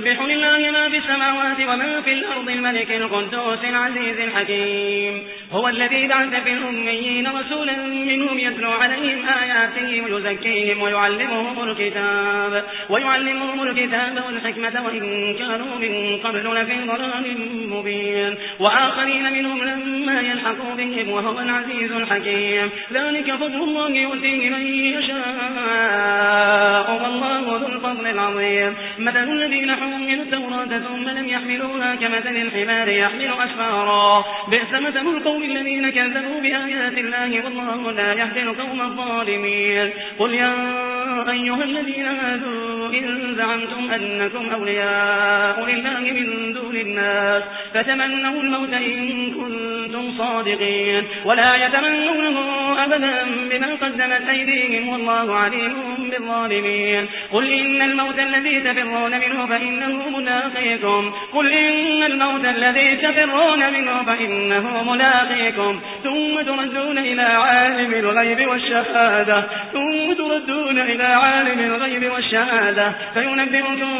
يسبح لله ما في السماوات وما في الأرض الملك القدوس العزيز الحكيم. هو الذي بعث في الأميين رسولا منهم يتلو عليهم آياته ويزكيهم ويعلمهم الكتاب. ويعلمهم الكتاب والحكمة وإن كانوا من قبل لفي ضلال مبين. وآخرين منهم لما يلحقوا بهم وهو العزيز الحكيم. ذلك فضل الله يؤتيه من يشاء العظيم. مثل الذين حملوا التوراة ثم لم يحملوها كمثل الحمار يحمل أسفارا. بئس مثل القوم الذين كذبوا بآيات الله والله لا يهدي القوم الظالمين. قل يا أيها الذين هادوا إن زعمتم أنكم أولياء لله من دون الناس فتمنوا الموت إن كنتم صادقين. ولا يتمنونه أبدا بما قدمت أيديهم والله عليم بالظالمين. قل إن الموت الذي تفرون منه فإنه ملاقيكم. قل إن الموت الذي تفرون منه فإنه ملاقيكم. ثم تردون إلى عالم الغيب والشهادة. ثم تردون إلى عالم الغيب والشهادة. فينبئكم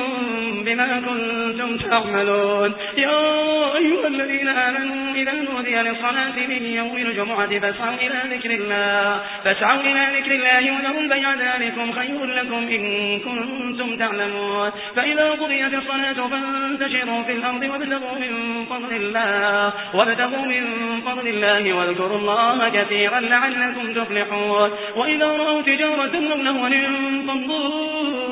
بما كنتم تعملون. يا أيها الذين آمنوا إذا نودي للصلاة من يوم الجمعة فاسعوا إلى ذكر الله. فاسعوا إلى ذكر الله وذروا البيع ذلكم خير لكم إن كنتم تعلمون. فإذا قضيت الصلاة فانتشروا في الأرض وابتغوا من فضل الله. وابتغوا من فضل الله واذكروا الله كثيرا لعلكم تفلحون. وإذا رأوا تجارة أو لهوا انفضوا